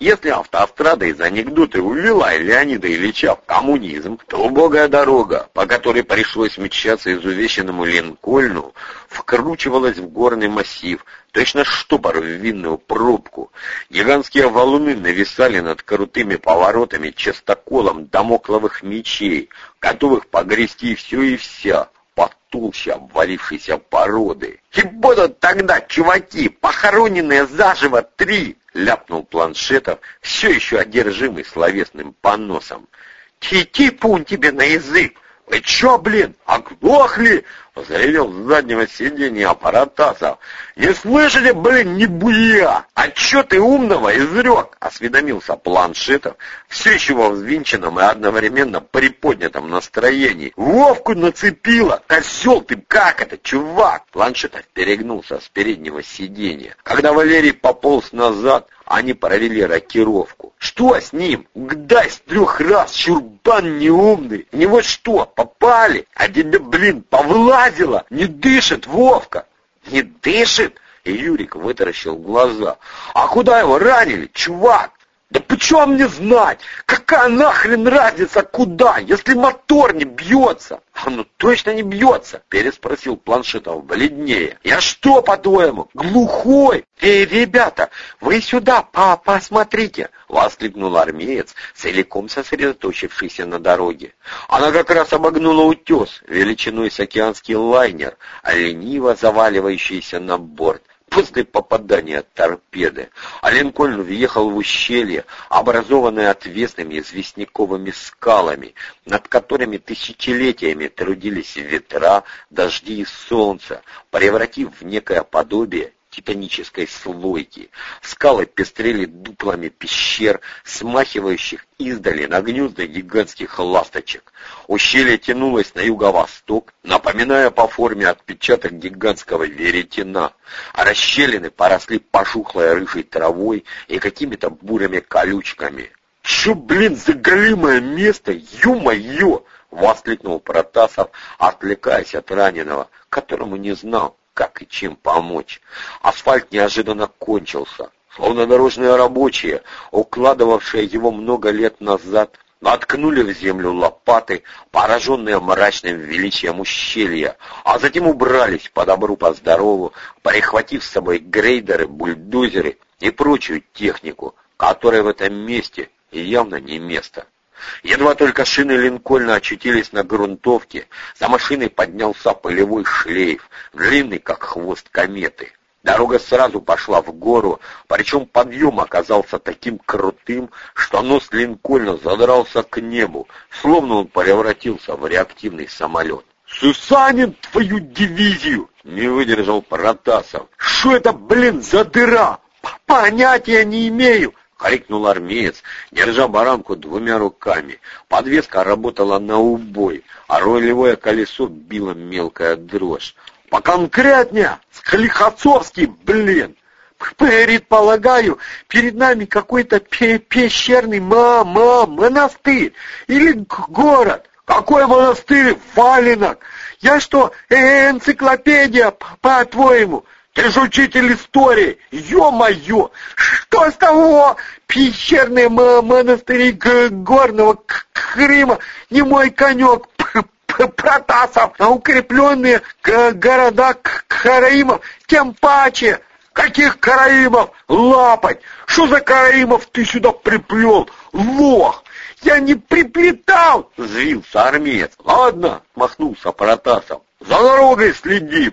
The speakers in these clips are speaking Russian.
Если автострада из анекдота увела Леонида Ильича в коммунизм, то убогая дорога, по которой пришлось мчаться изувеченному Линкольну, вкручивалась в горный массив, точно штопор в винную пробку. Гигантские валуны нависали над крутыми поворотами частоколом домокловых мечей, готовых погрести все и вся, под толще обвалившейся породы. И будут тогда, чуваки, похороненные заживо три, ляпнул планшетов, все еще одержимый словесным поносом. «Ти-ти-пун тебе на язык! Вы чё, блин, оглохли?» — заревел с заднего сиденья аппаратасов. «Не слышите, блин, не буя! А чё ты умного изрек?» — осведомился планшетов, все еще во взвинченном и одновременно приподнятом настроении. «Вовку нацепила! Козел ты, как это, чувак?» Планшетов перегнулся с переднего сиденья. Когда Валерий пополз назад, они провели рокировку. «Что с ним? Гдай трех раз, чурбан неумный! Не вот что, попали! А тебе, блин, повлазило! Не дышит, Вовка!» «Не дышит?» И Юрик вытаращил глаза. «А куда его ранили, чувак?» «Да почем мне знать? Какая нахрен разница куда, если мотор не бьется?» «Оно «А ну точно не бьется?» — переспросил Планшетов бледнее. «Я что, по-твоему, глухой?» «Эй, ребята, вы сюда, по посмотрите!» — воскликнул армеец, целиком сосредоточившийся на дороге. Она как раз обогнула утес, величиной с океанский лайнер, а лениво заваливающийся на борт после попадания торпеды, а Линкольн въехал в ущелье, образованное отвесными известняковыми скалами, над которыми тысячелетиями трудились ветра, дожди и солнце, превратив в некое подобие титанической слойки. Скалы пестрели дуплами пещер, смахивающих издали на гнезда гигантских ласточек. Ущелье тянулось на юго-восток, напоминая по форме отпечаток гигантского веретена, а расщелины поросли пожухлой рыжей травой и какими-то бурыми колючками. «Чё, блин, за место, ё-моё!» — воскликнул Протасов, отвлекаясь от раненого, которому не знал, как и чем помочь. Асфальт неожиданно кончился, словно дорожные рабочие, укладывавшие его много лет назад, наткнули в землю лопаты, пораженные мрачным величием ущелья, а затем убрались по добру, по здорову, прихватив с собой грейдеры, бульдозеры и прочую технику, которой в этом месте явно не место. Едва только шины Линкольна очутились на грунтовке, за машиной поднялся полевой шлейф, длинный, как хвост кометы. Дорога сразу пошла в гору, причем подъем оказался таким крутым, что нос Линкольна задрался к небу, словно он превратился в реактивный самолет. «Сусанин, твою дивизию!» — не выдержал Протасов. «Что это, блин, за дыра? Понятия не имею!» — крикнул армеец, держа баранку двумя руками. Подвеска работала на убой, а рулевое колесо било мелкая дрожь. «Поконкретнее! Склихацовский, блин!» «Предполагаю, перед нами какой-то пещерный мама монастырь или город. Какой монастырь, валенок? Я что, энциклопедия, по-твоему?» Ты же учитель истории! Ё-моё! Что с того? Пещерные монастыри горного Крыма не мой конек. Протасов, а укрепленные города Караимов тем паче. Каких Караимов? Лапать! Что за Караимов ты сюда приплел? Лох! Я не приплетал! Взвился армеец. Ладно, махнулся Протасов. За дорогой следи,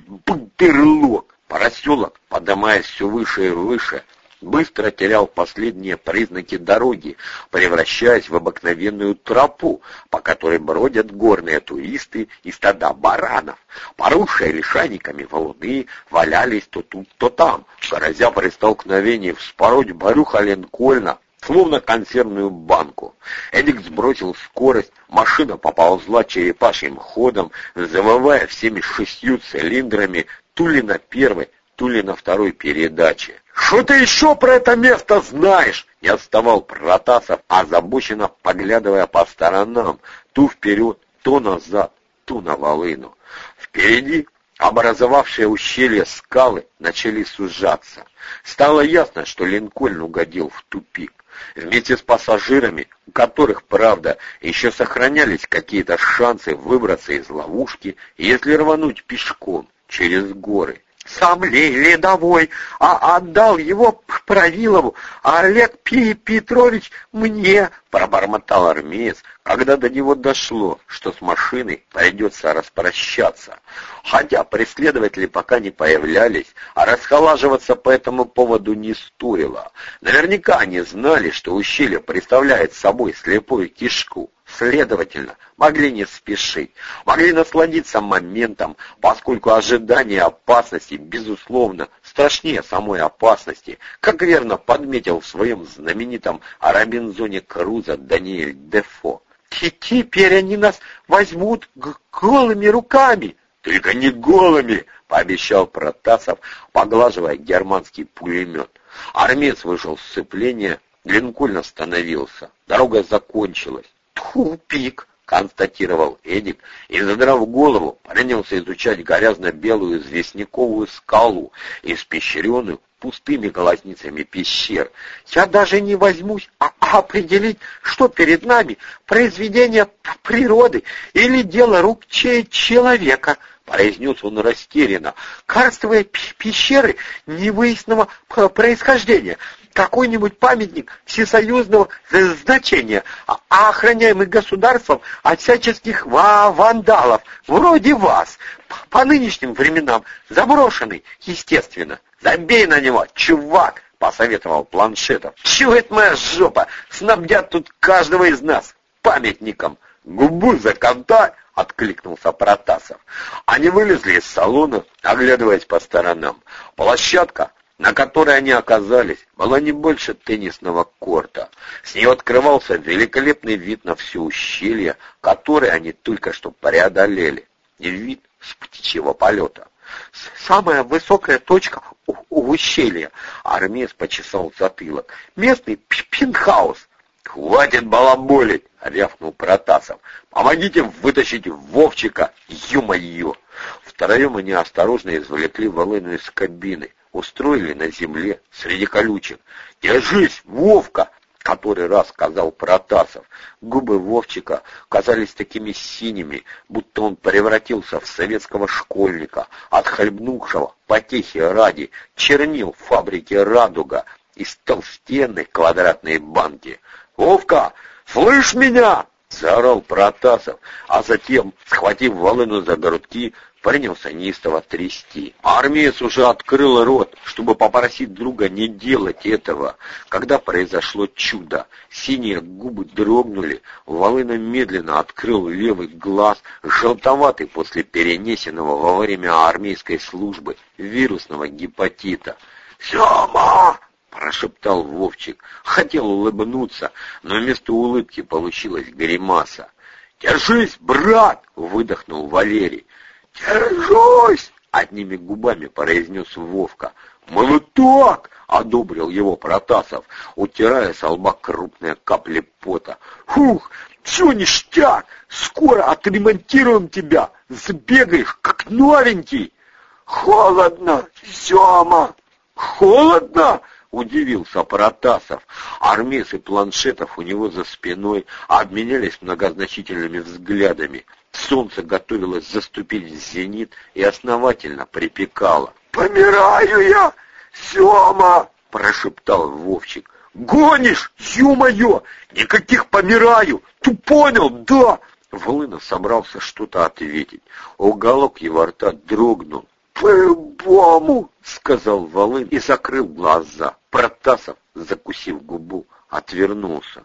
пырлок. Поросенок, поднимаясь все выше и выше, быстро терял последние признаки дороги, превращаясь в обыкновенную тропу, по которой бродят горные туристы и стада баранов. Поросшие лишайниками валуны валялись то тут, то там, грозя при столкновении вспороть брюхо Ленкольна, словно консервную банку. Эдик сбросил скорость, машина поползла черепашьим ходом, завывая всеми шестью цилиндрами то на первой, то на второй передаче. «Что ты еще про это место знаешь?» Не отставал Протасов, озабоченно поглядывая по сторонам, то вперед, то назад, то на волыну. Впереди Образовавшие ущелье скалы начали сужаться. Стало ясно, что Линкольн угодил в тупик. Вместе с пассажирами, у которых, правда, еще сохранялись какие-то шансы выбраться из ловушки, если рвануть пешком через горы сам Ледовой, а отдал его Правилову, а Олег Пи Петрович мне, пробормотал армеец, когда до него дошло, что с машиной придется распрощаться. Хотя преследователи пока не появлялись, а расхолаживаться по этому поводу не стоило. Наверняка они знали, что ущелье представляет собой слепую кишку. Следовательно, могли не спешить, могли насладиться моментом, поскольку ожидание опасности, безусловно, страшнее самой опасности, как верно подметил в своем знаменитом Робинзоне Круза Даниэль Дефо. «Теперь они нас возьмут голыми руками!» «Только не голыми!» — пообещал Протасов, поглаживая германский пулемет. Армец вышел с сцепления, Линкольн остановился. Дорога закончилась. «Тупик!» — констатировал Эдик и, задрав голову, принялся изучать грязно-белую известняковую скалу, испещренную пустыми глазницами пещер. «Я даже не возьмусь а определить, что перед нами, произведение природы или дело рук человека», — произнес он растерянно. «Карстовые пещеры невыясненного происхождения, какой-нибудь памятник всесоюзного значения, а охраняемый государством от всяческих вандалов, вроде вас, по нынешним временам заброшенный, естественно. Забей на него, чувак, посоветовал Планшетов. Чего моя жопа? Снабдят тут каждого из нас памятником. Губу закантай, откликнулся Протасов. Они вылезли из салона, оглядываясь по сторонам. Площадка на которой они оказались, была не больше теннисного корта. С нее открывался великолепный вид на все ущелье, которое они только что преодолели. И вид с птичьего полета. Самая высокая точка у, у ущелья. Армеец почесал затылок. Местный пентхаус. «Хватит балаболить!» — рявкнул Протасов. «Помогите вытащить Вовчика, ё-моё!» Втроем они осторожно извлекли волыну из кабины устроили на земле среди колючек. «Держись, Вовка!» который раз сказал Протасов. Губы Вовчика казались такими синими, будто он превратился в советского школьника, отхлебнувшего потехи ради, чернил в фабрике «Радуга» из толстенной квадратной банки. «Вовка, слышь меня!» — заорал Протасов, а затем, схватив волыну за грудки, принялся неистово трясти. Армеец уже открыл рот, чтобы попросить друга не делать этого, когда произошло чудо. Синие губы дрогнули, Волына медленно открыл левый глаз, желтоватый после перенесенного во время армейской службы вирусного гепатита. «Сема!» — прошептал Вовчик. Хотел улыбнуться, но вместо улыбки получилась гримаса. «Держись, брат!» — выдохнул Валерий. «Держусь!» — одними губами произнес Вовка. «Молоток!» — одобрил его Протасов, утирая с лба крупные капли пота. «Фух, все ништяк! Скоро отремонтируем тебя! Сбегаешь, как новенький!» «Холодно, Сема!» «Холодно!» — удивился Протасов. Армес и планшетов у него за спиной обменялись многозначительными взглядами. Солнце готовилось заступить в зенит и основательно припекало. «Помираю я, Сема!» — прошептал Вовчик. «Гонишь, ё-моё! Никаких помираю! Ты понял, да?» Волынов собрался что-то ответить. Уголок его рта дрогнул. «По-любому!» — сказал Волын и закрыл глаза. Протасов, закусив губу, отвернулся.